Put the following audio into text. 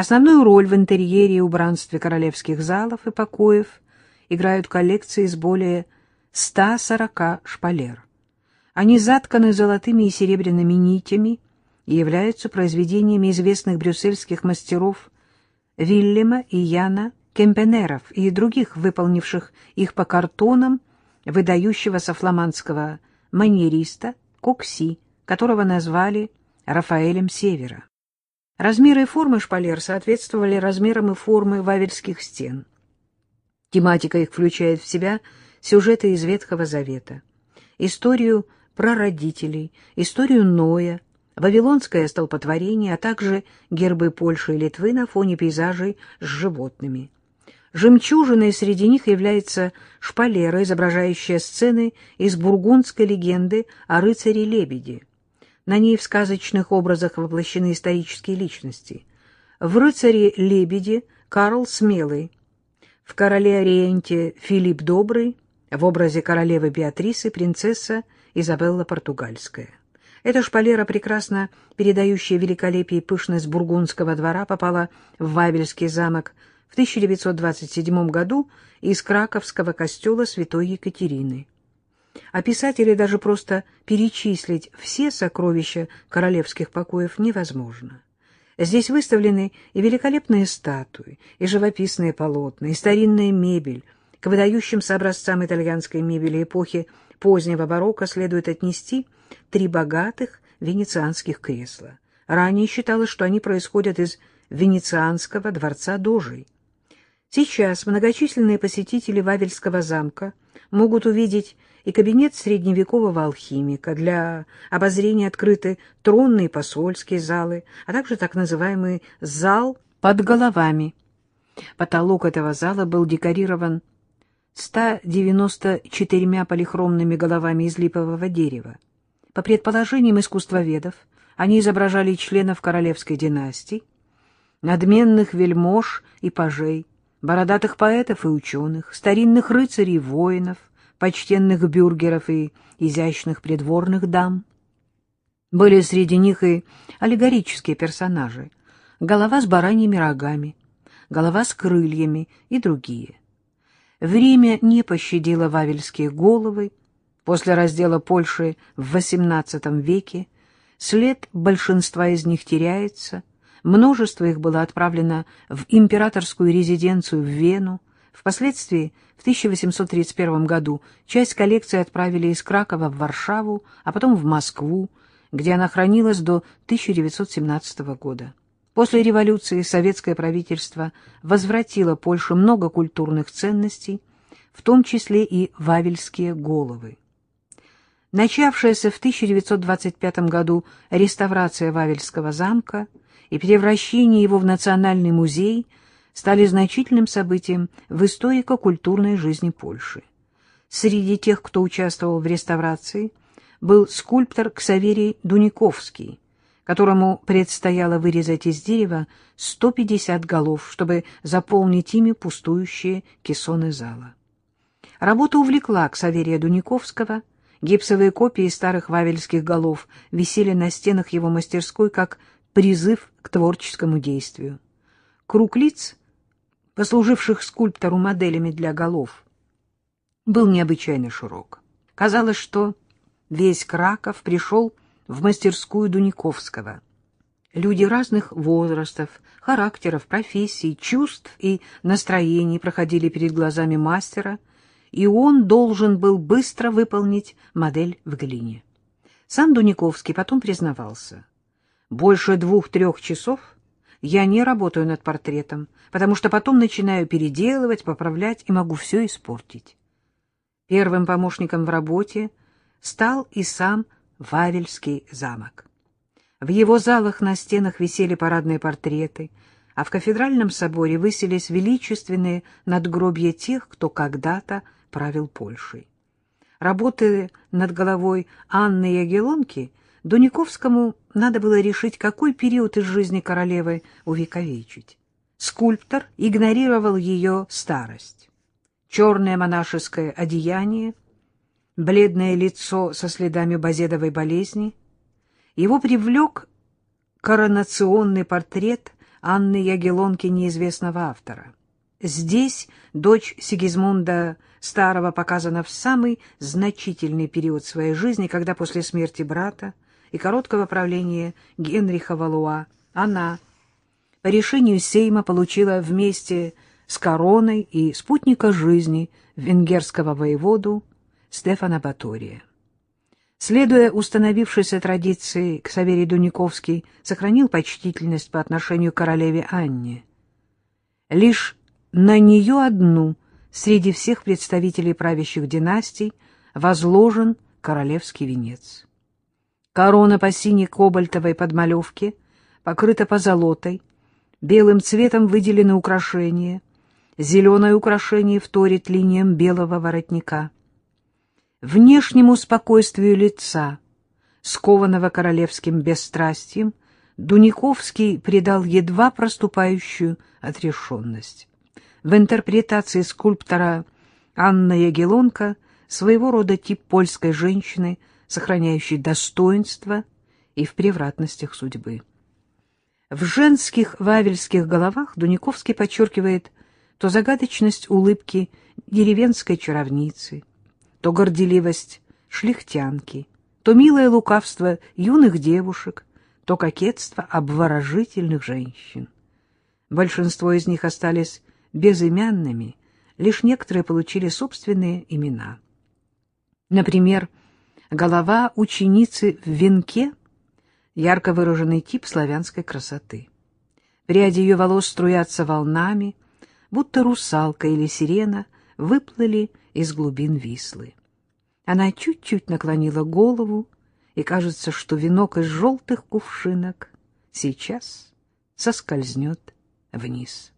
Основную роль в интерьере и убранстве королевских залов и покоев играют коллекции из более 140 шпалер. Они затканы золотыми и серебряными нитями и являются произведениями известных брюссельских мастеров Вильяма и Яна Кемпенеров и других, выполнивших их по картонам выдающегося фламандского маньериста Кокси, которого назвали Рафаэлем Севера. Размеры и формы шпалер соответствовали размерам и формы вавельских стен. Тематика их включает в себя сюжеты из Ветхого Завета, историю прародителей, историю Ноя, вавилонское столпотворение, а также гербы Польши и Литвы на фоне пейзажей с животными. Жемчужиной среди них является шпалера, изображающая сцены из бургундской легенды о рыцаре-лебеде. На ней в сказочных образах воплощены исторические личности. В рыцаре-лебеде Карл Смелый, в короле Ориенте Филипп Добрый, в образе королевы Беатрисы принцесса Изабелла Португальская. Эта шпалера, прекрасно передающая великолепие и пышность бургундского двора, попала в Вавельский замок в 1927 году из краковского костела святой Екатерины. Описать или даже просто перечислить все сокровища королевских покоев невозможно. Здесь выставлены и великолепные статуи, и живописные полотна, и старинная мебель. К выдающимся образцам итальянской мебели эпохи позднего барокко следует отнести три богатых венецианских кресла. Ранее считалось, что они происходят из венецианского дворца Дожей. Сейчас многочисленные посетители Вавельского замка могут увидеть и кабинет средневекового алхимика, для обозрения открыты тронные посольские залы, а также так называемый «зал под головами». Потолок этого зала был декорирован 194 полихромными головами из липового дерева. По предположениям искусствоведов, они изображали членов королевской династии, надменных вельмож и пажей, бородатых поэтов и ученых, старинных рыцарей и воинов, почтенных бюргеров и изящных придворных дам. Были среди них и аллегорические персонажи, голова с бараньими рогами, голова с крыльями и другие. Время не пощадило вавельские головы. После раздела Польши в XVIII веке след большинства из них теряется, множество их было отправлено в императорскую резиденцию в Вену, Впоследствии, в 1831 году, часть коллекции отправили из Кракова в Варшаву, а потом в Москву, где она хранилась до 1917 года. После революции советское правительство возвратило Польше много культурных ценностей, в том числе и вавельские головы. Начавшаяся в 1925 году реставрация Вавельского замка и превращение его в национальный музей – стали значительным событием в историко-культурной жизни Польши. Среди тех, кто участвовал в реставрации, был скульптор Ксаверий Дуниковский, которому предстояло вырезать из дерева 150 голов, чтобы заполнить ими пустующие кессоны зала. Работа увлекла Ксаверия Дуниковского, гипсовые копии старых вавельских голов висели на стенах его мастерской как призыв к творческому действию. Круг лиц послуживших скульптору моделями для голов, был необычайно широк. Казалось, что весь Краков пришел в мастерскую Дуниковского. Люди разных возрастов, характеров, профессий, чувств и настроений проходили перед глазами мастера, и он должен был быстро выполнить модель в глине. Сам Дуниковский потом признавался. Больше двух-трех часов я не работаю над портретом, потому что потом начинаю переделывать, поправлять и могу все испортить. Первым помощником в работе стал и сам Вавельский замок. В его залах на стенах висели парадные портреты, а в кафедральном соборе высились величественные надгробья тех, кто когда-то правил Польшей. Работы над головой Анны Ягелонки Дуниковскому надо было решить, какой период из жизни королевы увековечить. Скульптор игнорировал ее старость. Черное монашеское одеяние, бледное лицо со следами базедовой болезни. Его привлек коронационный портрет Анны Ягеллонки неизвестного автора. Здесь дочь Сигизмунда Старого показана в самый значительный период своей жизни, когда после смерти брата и короткого правления Генриха Валуа она по решению Сейма получила вместе с короной и спутника жизни венгерского воеводу Стефана Батория. Следуя установившейся традиции, Ксаверий Дуниковский сохранил почтительность по отношению к королеве Анне. Лишь на нее одну среди всех представителей правящих династий возложен королевский венец. Корона по синей-кобальтовой подмалевке покрыта позолотой, белым цветом выделены украшения, зеленое украшение вторит линиям белого воротника. Внешнему спокойствию лица, скованного королевским бесстрастием, Дуниковский придал едва проступающую отрешенность. В интерпретации скульптора Анна Ягелонка своего рода тип польской женщины, сохраняющей достоинство и в превратностях судьбы. В женских вавельских головах Дуниковский подчеркивает то загадочность улыбки деревенской чаровницы, то горделивость шляхтянки, то милое лукавство юных девушек, то кокетство обворожительных женщин. Большинство из них остались безымянными, лишь некоторые получили собственные имена. Например, голова ученицы в венке — ярко выраженный тип славянской красоты. Пряди ее волос струятся волнами, будто русалка или сирена выплыли из глубин Вислы. Она чуть-чуть наклонила голову, и кажется, что венок из желтых кувшинок сейчас соскользнет вниз.